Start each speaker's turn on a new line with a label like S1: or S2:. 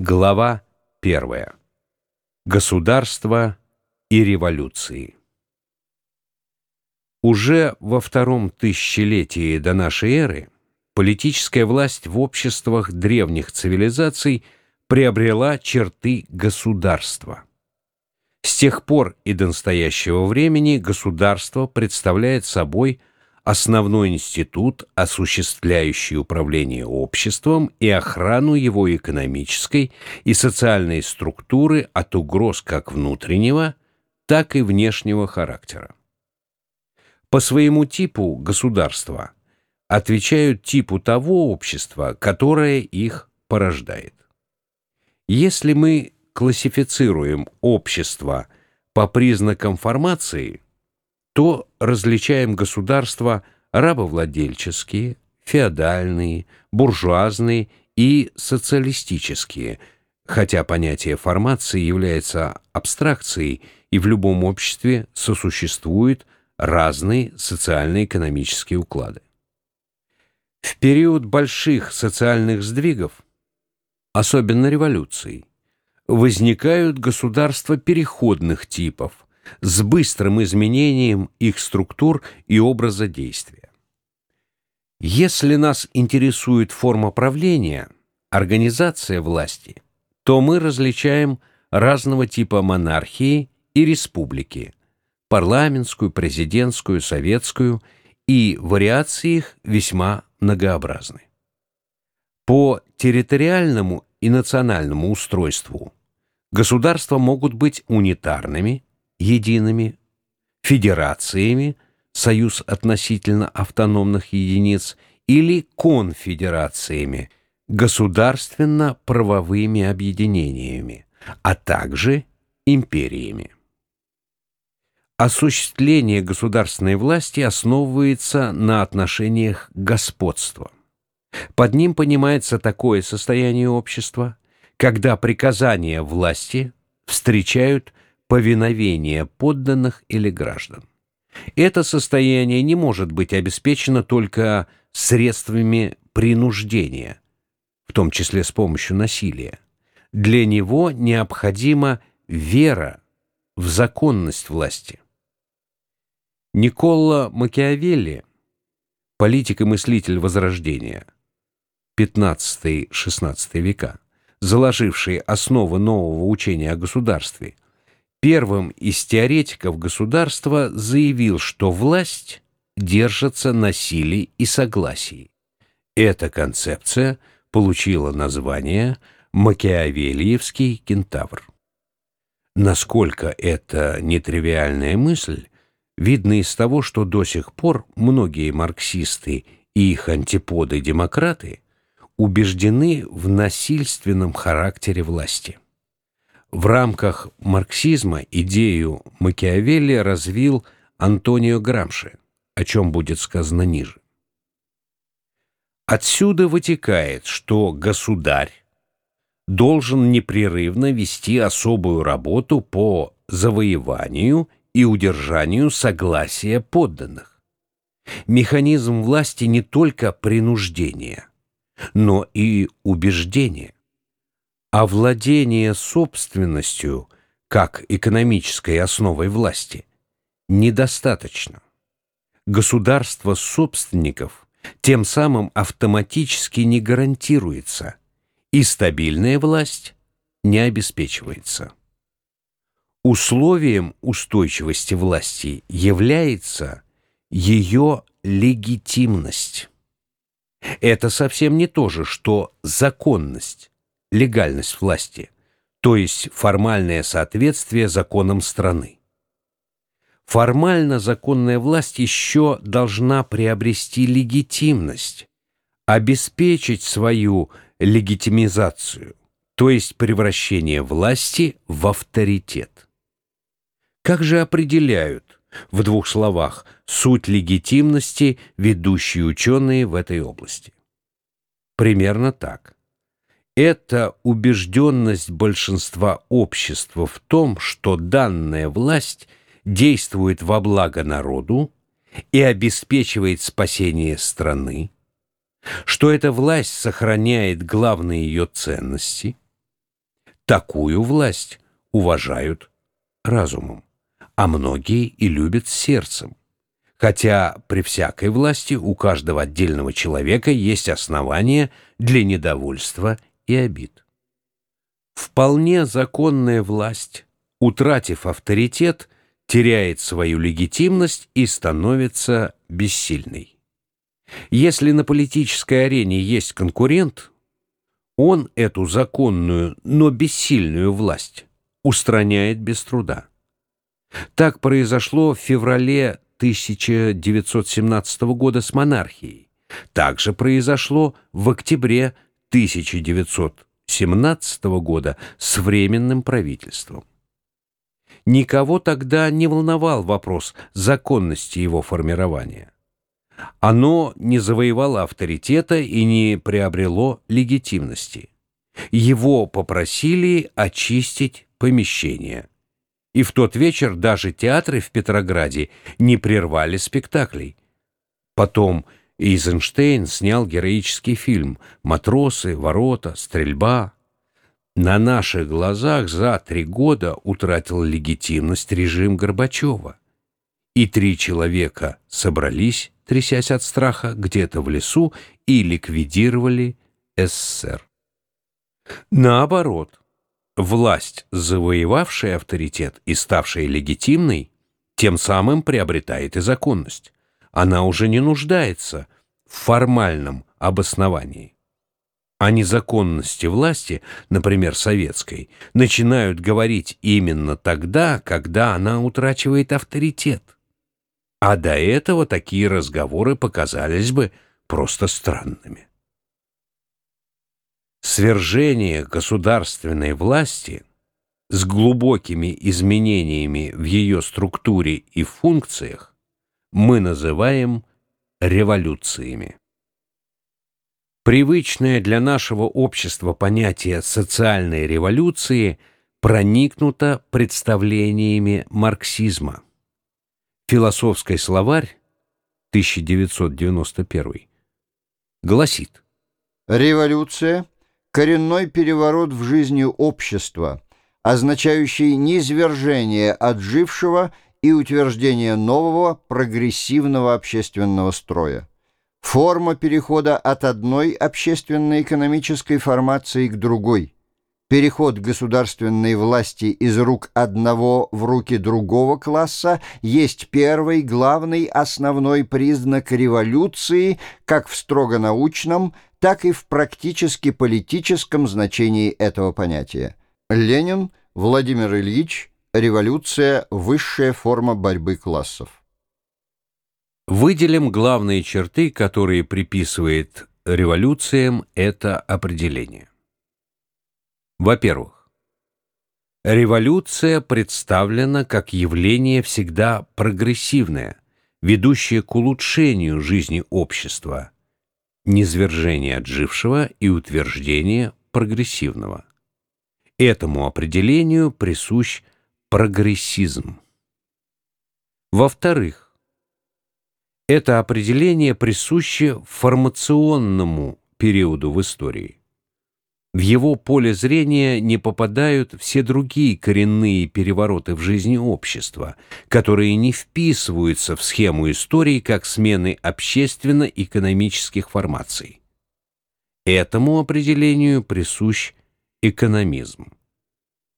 S1: Глава 1. Государство и революции. Уже во втором тысячелетии до нашей эры политическая власть в обществах древних цивилизаций приобрела черты государства. С тех пор и до настоящего времени государство представляет собой основной институт, осуществляющий управление обществом и охрану его экономической и социальной структуры от угроз как внутреннего, так и внешнего характера. По своему типу государства отвечают типу того общества, которое их порождает. Если мы классифицируем общество по признакам формации – то различаем государства рабовладельческие, феодальные, буржуазные и социалистические, хотя понятие формации является абстракцией, и в любом обществе сосуществуют разные социально-экономические уклады. В период больших социальных сдвигов, особенно революций, возникают государства переходных типов – с быстрым изменением их структур и образа действия. Если нас интересует форма правления, организация власти, то мы различаем разного типа монархии и республики, парламентскую, президентскую, советскую, и вариации их весьма многообразны. По территориальному и национальному устройству государства могут быть унитарными, едиными, федерациями, союз относительно автономных единиц, или конфедерациями, государственно-правовыми объединениями, а также империями. Осуществление государственной власти основывается на отношениях господства. Под ним понимается такое состояние общества, когда приказания власти встречают повиновения подданных или граждан. Это состояние не может быть обеспечено только средствами принуждения, в том числе с помощью насилия. Для него необходима вера в законность власти. Николо Макиавелли, политик и мыслитель Возрождения, 15-16 века, заложивший основы нового учения о государстве – первым из теоретиков государства заявил, что власть держится на силе и согласии. Эта концепция получила название «Макиавелиевский кентавр». Насколько это нетривиальная мысль, видно из того, что до сих пор многие марксисты и их антиподы-демократы убеждены в насильственном характере власти. В рамках марксизма идею Макиавелли развил Антонио Грамши, о чем будет сказано ниже. Отсюда вытекает, что государь должен непрерывно вести особую работу по завоеванию и удержанию согласия подданных. Механизм власти не только принуждение, но и убеждение а владение собственностью как экономической основой власти недостаточно. Государство собственников тем самым автоматически не гарантируется, и стабильная власть не обеспечивается. Условием устойчивости власти является ее легитимность. Это совсем не то же, что законность легальность власти, то есть формальное соответствие законам страны. Формально законная власть еще должна приобрести легитимность, обеспечить свою легитимизацию, то есть превращение власти в авторитет. Как же определяют, в двух словах, суть легитимности ведущие ученые в этой области? Примерно так. Это убежденность большинства общества в том, что данная власть действует во благо народу и обеспечивает спасение страны, что эта власть сохраняет главные ее ценности, Такую власть уважают разумом, а многие и любят сердцем. Хотя при всякой власти у каждого отдельного человека есть основания для недовольства и обид. Вполне законная власть, утратив авторитет, теряет свою легитимность и становится бессильной. Если на политической арене есть конкурент, он эту законную, но бессильную власть устраняет без труда. Так произошло в феврале 1917 года с монархией. Также произошло в октябре 1917 года с Временным правительством. Никого тогда не волновал вопрос законности его формирования. Оно не завоевало авторитета и не приобрело легитимности. Его попросили очистить помещение. И в тот вечер даже театры в Петрограде не прервали спектаклей. Потом Эйзенштейн снял героический фильм «Матросы», «Ворота», «Стрельба». На наших глазах за три года утратил легитимность режим Горбачева. И три человека собрались трясясь от страха, где-то в лесу и ликвидировали СССР. Наоборот, власть, завоевавшая авторитет и ставшая легитимной, тем самым приобретает и законность. Она уже не нуждается в формальном обосновании. О незаконности власти, например, советской, начинают говорить именно тогда, когда она утрачивает авторитет. А до этого такие разговоры показались бы просто странными. Свержение государственной власти с глубокими изменениями в ее структуре и функциях мы называем революциями. Привычное для нашего общества понятие социальной революции проникнуто представлениями марксизма. Философский словарь 1991 гласит
S2: Революция – коренной переворот в жизни общества, означающий низвержение отжившего и утверждение нового прогрессивного общественного строя. Форма перехода от одной общественно-экономической формации к другой – Переход государственной власти из рук одного в руки другого класса есть первый, главный, основной признак революции как в строго научном, так и в практически политическом значении этого понятия. Ленин, Владимир Ильич, революция – высшая форма борьбы классов.
S1: Выделим главные черты, которые приписывает революциям это определение. Во-первых, революция представлена как явление всегда прогрессивное, ведущее к улучшению жизни общества, низвержение отжившего и утверждение прогрессивного. Этому определению присущ прогрессизм. Во-вторых, это определение присуще формационному периоду в истории. В его поле зрения не попадают все другие коренные перевороты в жизни общества, которые не вписываются в схему истории как смены общественно-экономических формаций. Этому определению присущ экономизм.